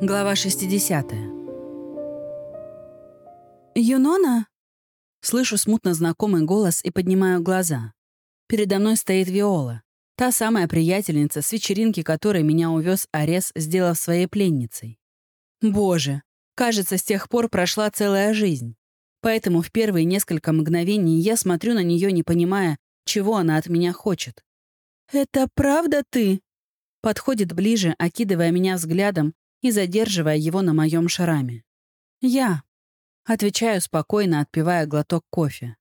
Глава 60. «Юнона?» Слышу смутно знакомый голос и поднимаю глаза. Передо мной стоит Виола, та самая приятельница, с вечеринки которой меня увез Арес, сделав своей пленницей. Боже, кажется, с тех пор прошла целая жизнь. Поэтому в первые несколько мгновений я смотрю на нее, не понимая, чего она от меня хочет. «Это правда ты?» Подходит ближе, окидывая меня взглядом и задерживая его на моем шраме. «Я», — отвечаю спокойно, отпивая глоток кофе.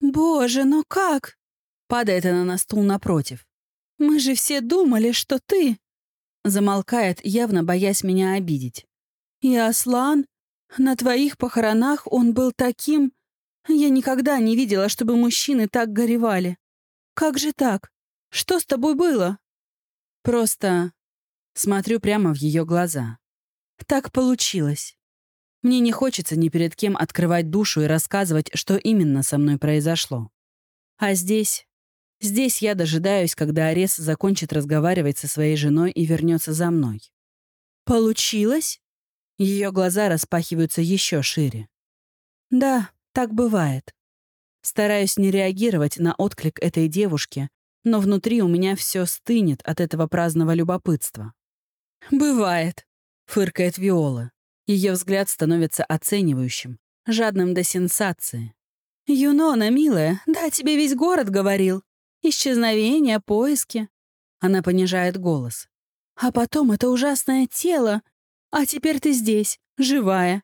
«Боже, ну как?» — падает она на стул напротив. «Мы же все думали, что ты...» Замолкает, явно боясь меня обидеть. «И Аслан? На твоих похоронах он был таким... Я никогда не видела, чтобы мужчины так горевали. Как же так? Что с тобой было?» «Просто Смотрю прямо в ее глаза. Так получилось. Мне не хочется ни перед кем открывать душу и рассказывать, что именно со мной произошло. А здесь... Здесь я дожидаюсь, когда Арес закончит разговаривать со своей женой и вернется за мной. «Получилось?» Ее глаза распахиваются еще шире. «Да, так бывает. Стараюсь не реагировать на отклик этой девушки, но внутри у меня все стынет от этого праздного любопытства. «Бывает», — фыркает Виола. Ее взгляд становится оценивающим, жадным до сенсации. «Юнона, милая, да тебе весь город говорил. Исчезновение, поиски». Она понижает голос. «А потом это ужасное тело. А теперь ты здесь, живая.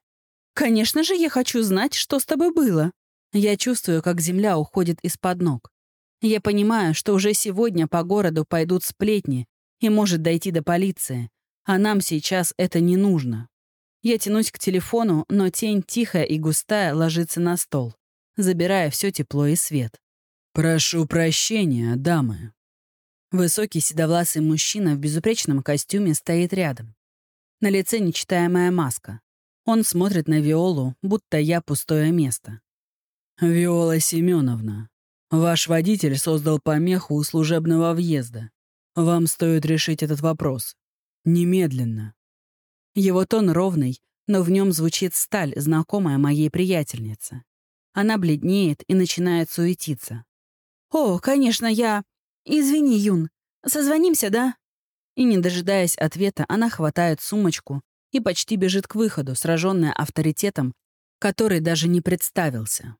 Конечно же, я хочу знать, что с тобой было». Я чувствую, как земля уходит из-под ног. Я понимаю, что уже сегодня по городу пойдут сплетни и может дойти до полиции, а нам сейчас это не нужно. Я тянусь к телефону, но тень тихая и густая ложится на стол, забирая все тепло и свет. «Прошу прощения, дамы». Высокий седовласый мужчина в безупречном костюме стоит рядом. На лице нечитаемая маска. Он смотрит на Виолу, будто я пустое место. «Виола Семеновна, ваш водитель создал помеху у служебного въезда. Вам стоит решить этот вопрос. Немедленно. Его тон ровный, но в нем звучит сталь, знакомая моей приятельнице. Она бледнеет и начинает суетиться. «О, конечно, я... Извини, Юн. Созвонимся, да?» И, не дожидаясь ответа, она хватает сумочку и почти бежит к выходу, сраженная авторитетом, который даже не представился.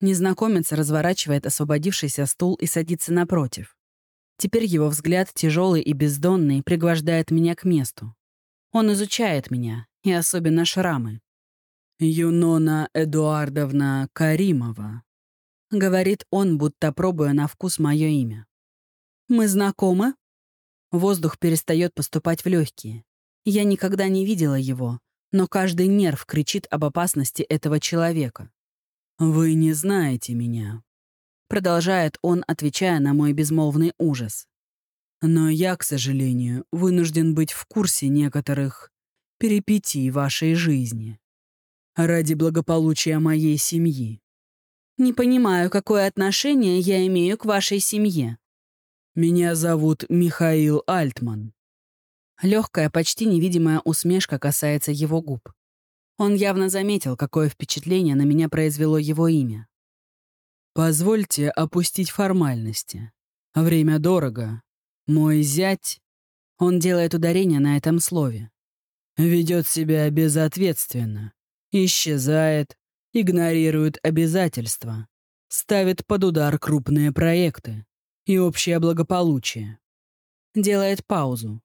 Незнакомец разворачивает освободившийся стул и садится напротив. Теперь его взгляд, тяжелый и бездонный, пригвождает меня к месту. Он изучает меня, и особенно шрамы. «Юнона Эдуардовна Каримова», — говорит он, будто пробуя на вкус мое имя. «Мы знакомы?» Воздух перестает поступать в легкие. Я никогда не видела его, но каждый нерв кричит об опасности этого человека. «Вы не знаете меня», Продолжает он, отвечая на мой безмолвный ужас. Но я, к сожалению, вынужден быть в курсе некоторых перипетий вашей жизни. Ради благополучия моей семьи. Не понимаю, какое отношение я имею к вашей семье. Меня зовут Михаил Альтман. Легкая, почти невидимая усмешка касается его губ. Он явно заметил, какое впечатление на меня произвело его имя. Позвольте опустить формальности. Время дорого. Мой зять... Он делает ударение на этом слове. Ведет себя безответственно. Исчезает, игнорирует обязательства. Ставит под удар крупные проекты и общее благополучие. Делает паузу.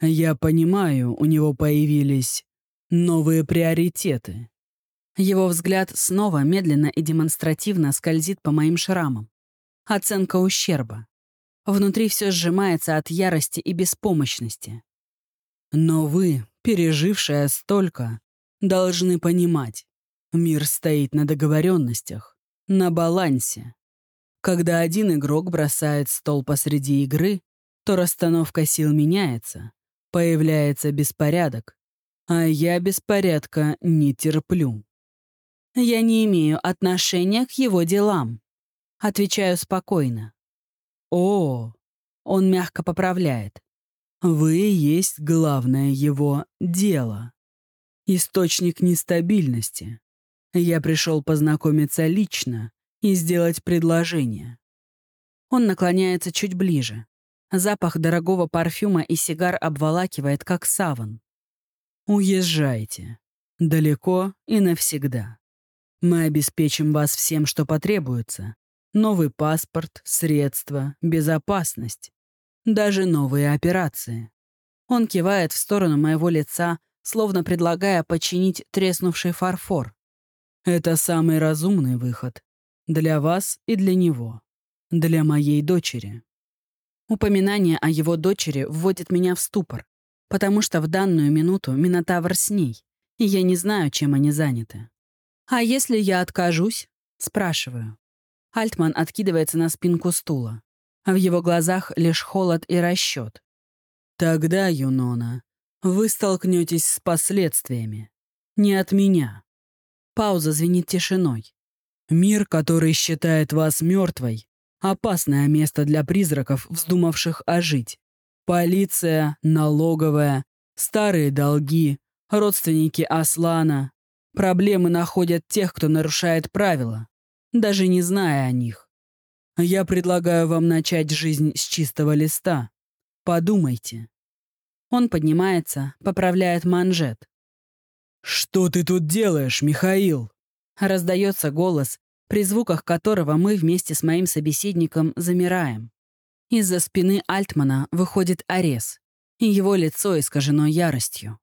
Я понимаю, у него появились новые приоритеты. Его взгляд снова медленно и демонстративно скользит по моим шрамам. Оценка ущерба. Внутри все сжимается от ярости и беспомощности. Но вы, пережившая столько, должны понимать, мир стоит на договоренностях, на балансе. Когда один игрок бросает стол посреди игры, то расстановка сил меняется, появляется беспорядок, а я беспорядка не терплю. Я не имею отношения к его делам. Отвечаю спокойно. О, он мягко поправляет. Вы есть главное его дело. Источник нестабильности. Я пришел познакомиться лично и сделать предложение. Он наклоняется чуть ближе. Запах дорогого парфюма и сигар обволакивает, как саван. Уезжайте. Далеко и навсегда. Мы обеспечим вас всем, что потребуется. Новый паспорт, средства, безопасность. Даже новые операции. Он кивает в сторону моего лица, словно предлагая починить треснувший фарфор. Это самый разумный выход. Для вас и для него. Для моей дочери. Упоминание о его дочери вводит меня в ступор, потому что в данную минуту Минотавр с ней, и я не знаю, чем они заняты. «А если я откажусь?» — спрашиваю. Альтман откидывается на спинку стула. В его глазах лишь холод и расчет. «Тогда, Юнона, вы столкнетесь с последствиями. Не от меня». Пауза звенит тишиной. «Мир, который считает вас мертвой, опасное место для призраков, вздумавших ожить. Полиция, налоговая, старые долги, родственники Аслана. Проблемы находят тех, кто нарушает правила, даже не зная о них. Я предлагаю вам начать жизнь с чистого листа. Подумайте. Он поднимается, поправляет манжет. «Что ты тут делаешь, Михаил?» Раздается голос, при звуках которого мы вместе с моим собеседником замираем. Из-за спины Альтмана выходит Арес, и его лицо искажено яростью.